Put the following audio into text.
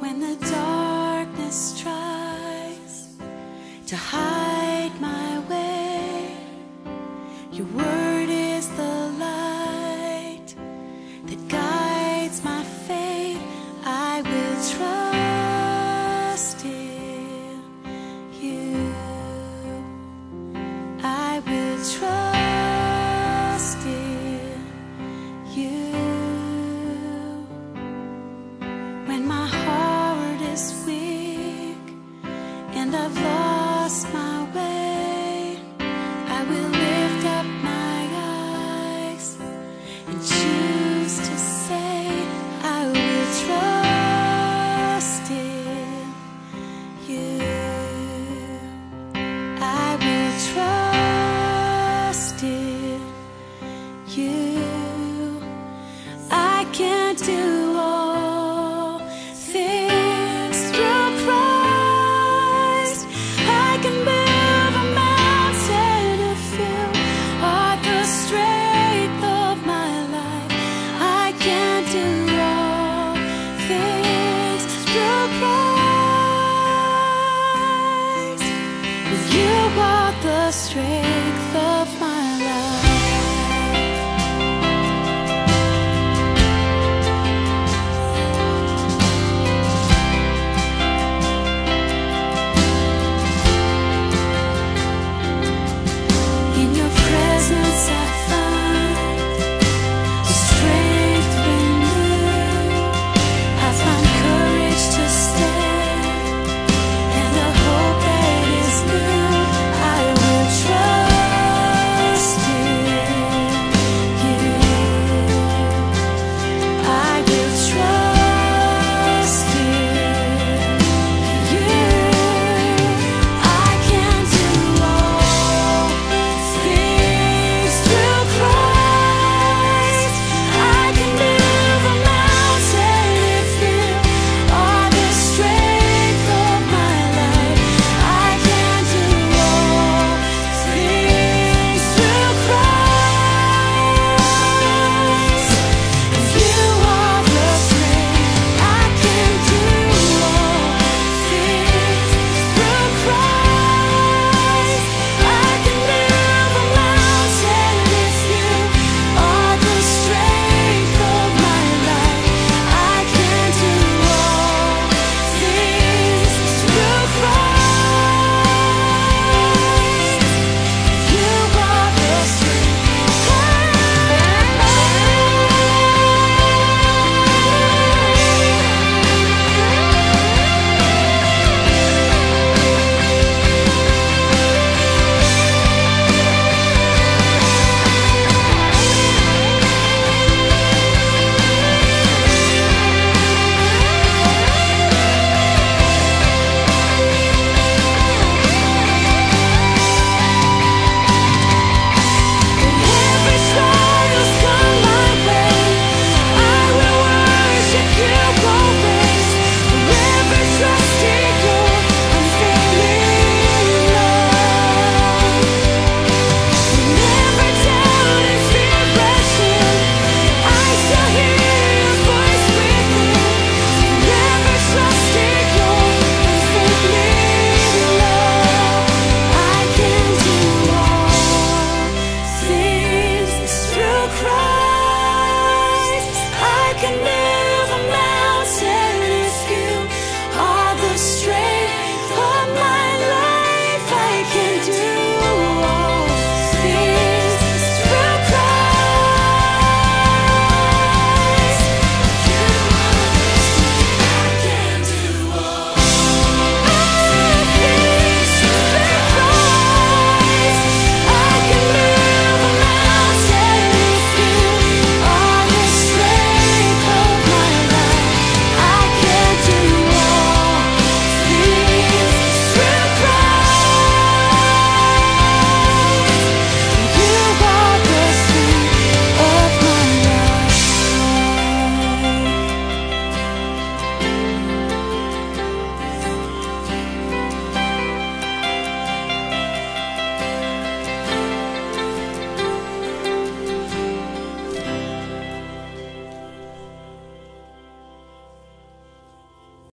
when the darkness tries to hide my way. Your word. astray.